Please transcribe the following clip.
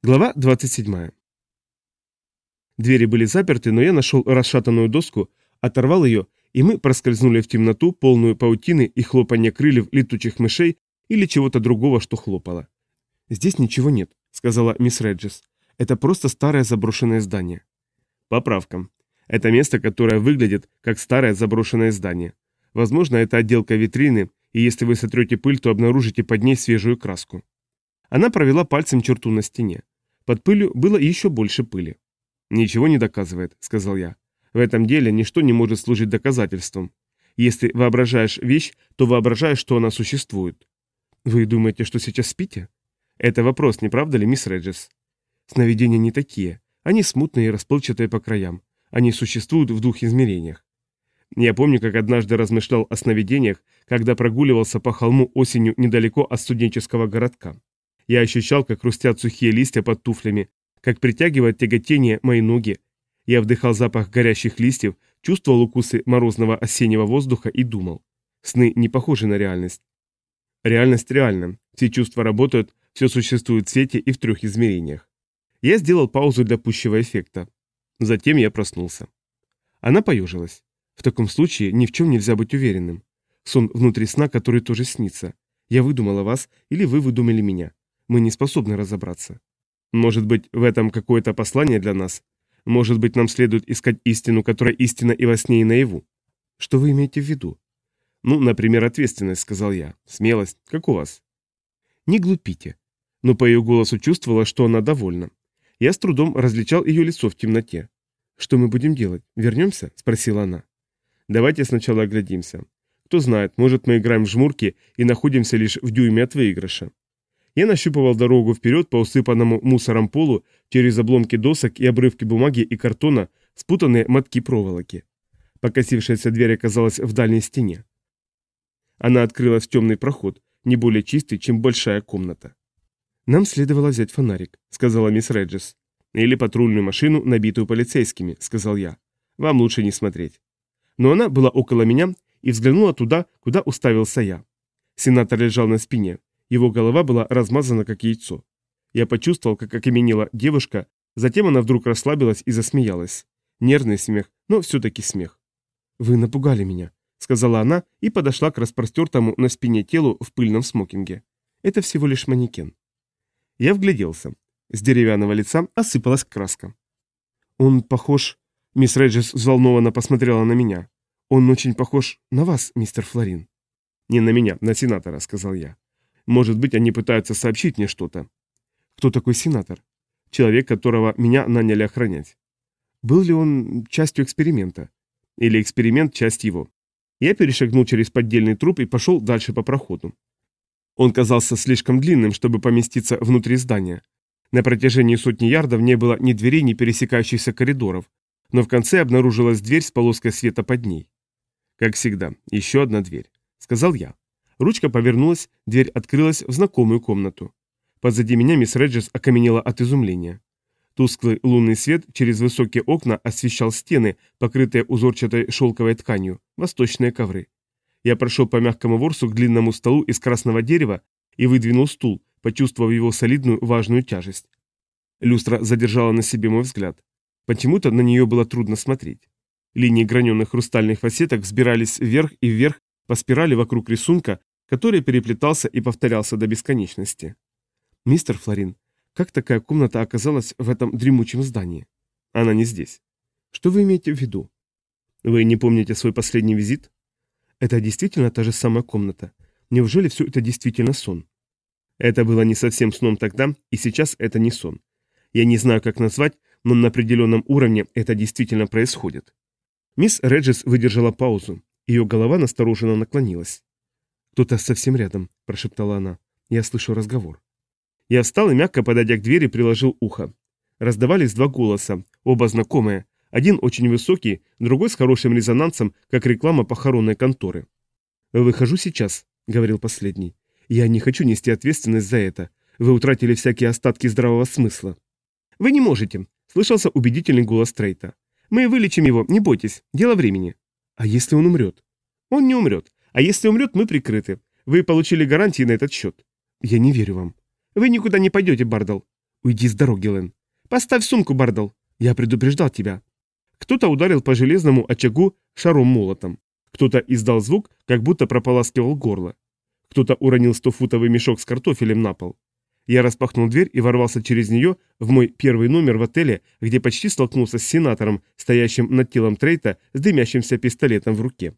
Глава 27. Двери были заперты, но я нашел расшатанную доску, оторвал ее, и мы проскользнули в темноту, полную паутины и хлопанья крыльев летучих мышей или чего-то другого, что хлопало. «Здесь ничего нет», — сказала мисс Реджес. «Это просто старое заброшенное здание». Поправка. Это место, которое выглядит как старое заброшенное здание. Возможно, это отделка витрины, и если вы сотрете пыль, то обнаружите под ней свежую краску. Она провела пальцем черту на стене. Под пылью было еще больше пыли. «Ничего не доказывает», — сказал я. «В этом деле ничто не может служить доказательством. Если воображаешь вещь, то воображаешь, что она существует». «Вы думаете, что сейчас спите?» «Это вопрос, не правда ли, мисс Реджес?» «Сновидения не такие. Они смутные и расплывчатые по краям. Они существуют в двух измерениях. Я помню, как однажды размышлял о сновидениях, когда прогуливался по холму осенью недалеко от студенческого городка. Я ощущал, как хрустят сухие листья под туфлями, как притягивает тяготение мои ноги. Я вдыхал запах горящих листьев, чувствовал укусы морозного осеннего воздуха и думал. Сны не похожи на реальность. Реальность реальна. Все чувства работают, все существует в свете и в трех измерениях. Я сделал паузу для пущего эффекта. Затем я проснулся. Она поежилась. В таком случае ни в чем нельзя быть уверенным. Сон внутри сна, который тоже снится. Я выдумала вас, или вы выдумали меня. Мы не способны разобраться. Может быть, в этом какое-то послание для нас? Может быть, нам следует искать истину, которая истина и во сне, и наяву? Что вы имеете в виду? Ну, например, ответственность, сказал я. Смелость, как у вас. Не глупите. Но по ее голосу чувствовала, что она довольна. Я с трудом различал ее лицо в темноте. «Что мы будем делать? Вернемся?» – спросила она. «Давайте сначала оглядимся. Кто знает, может, мы играем в жмурки и находимся лишь в дюйме от выигрыша. Я нащупывал дорогу вперед по усыпанному мусором полу через обломки досок и обрывки бумаги и картона, спутанные мотки проволоки. Покосившаяся дверь оказалась в дальней стене. Она открылась в темный проход, не более чистый, чем большая комната. «Нам следовало взять фонарик», — сказала мисс Реджес. «Или патрульную машину, набитую полицейскими», — сказал я. «Вам лучше не смотреть». Но она была около меня и взглянула туда, куда уставился я. Сенатор лежал на спине. Его голова была размазана, как яйцо. Я почувствовал, как окаменела девушка, затем она вдруг расслабилась и засмеялась. Нервный смех, но все-таки смех. «Вы напугали меня», — сказала она и подошла к распростертому на спине телу в пыльном смокинге. «Это всего лишь манекен». Я вгляделся. С деревянного лица осыпалась краска. «Он похож...» Мисс Реджес взволнованно посмотрела на меня. «Он очень похож на вас, мистер Флорин». «Не на меня, на сенатора», — сказал я. Может быть, они пытаются сообщить мне что-то. Кто такой сенатор? Человек, которого меня наняли охранять. Был ли он частью эксперимента? Или эксперимент – часть его? Я перешагнул через поддельный труп и пошел дальше по проходу. Он казался слишком длинным, чтобы поместиться внутри здания. На протяжении сотни ярдов не было ни дверей, ни пересекающихся коридоров, но в конце обнаружилась дверь с полоской света под ней. Как всегда, еще одна дверь, сказал я. Ручка повернулась, дверь открылась в знакомую комнату. Позади меня мисс Реджес окаменела от изумления. Тусклый лунный свет через высокие окна освещал стены, покрытые узорчатой шелковой тканью, восточные ковры. Я прошел по мягкому ворсу к длинному столу из красного дерева и выдвинул стул, почувствовав его солидную важную тяжесть. Люстра задержала на себе мой взгляд. Почему-то на нее было трудно смотреть. Линии граненых хрустальных фасеток взбирались вверх и вверх по спирали вокруг рисунка, который переплетался и повторялся до бесконечности. «Мистер Флорин, как такая комната оказалась в этом дремучем здании?» «Она не здесь». «Что вы имеете в виду?» «Вы не помните свой последний визит?» «Это действительно та же самая комната. Неужели все это действительно сон?» «Это было не совсем сном тогда, и сейчас это не сон. Я не знаю, как назвать, но на определенном уровне это действительно происходит». Мисс Реджес выдержала паузу. Ее голова настороженно наклонилась. «Кто-то совсем рядом», – прошептала она. «Я слышу разговор». Я встал и, мягко подойдя к двери, приложил ухо. Раздавались два голоса, оба знакомые. Один очень высокий, другой с хорошим резонансом, как реклама похоронной конторы. «Выхожу сейчас», — говорил последний. «Я не хочу нести ответственность за это. Вы утратили всякие остатки здравого смысла». «Вы не можете», — слышался убедительный голос Трейта. «Мы вылечим его, не бойтесь, дело времени». «А если он умрет?» «Он не умрет. А если умрет, мы прикрыты. Вы получили гарантии на этот счет. Я не верю вам. Вы никуда не пойдете, Бардал. Уйди с дороги, Лэн. Поставь сумку, Бардал. Я предупреждал тебя. Кто-то ударил по железному очагу шаром-молотом. Кто-то издал звук, как будто прополаскивал горло. Кто-то уронил стофутовый мешок с картофелем на пол. Я распахнул дверь и ворвался через нее в мой первый номер в отеле, где почти столкнулся с сенатором, стоящим над телом Трейта с дымящимся пистолетом в руке.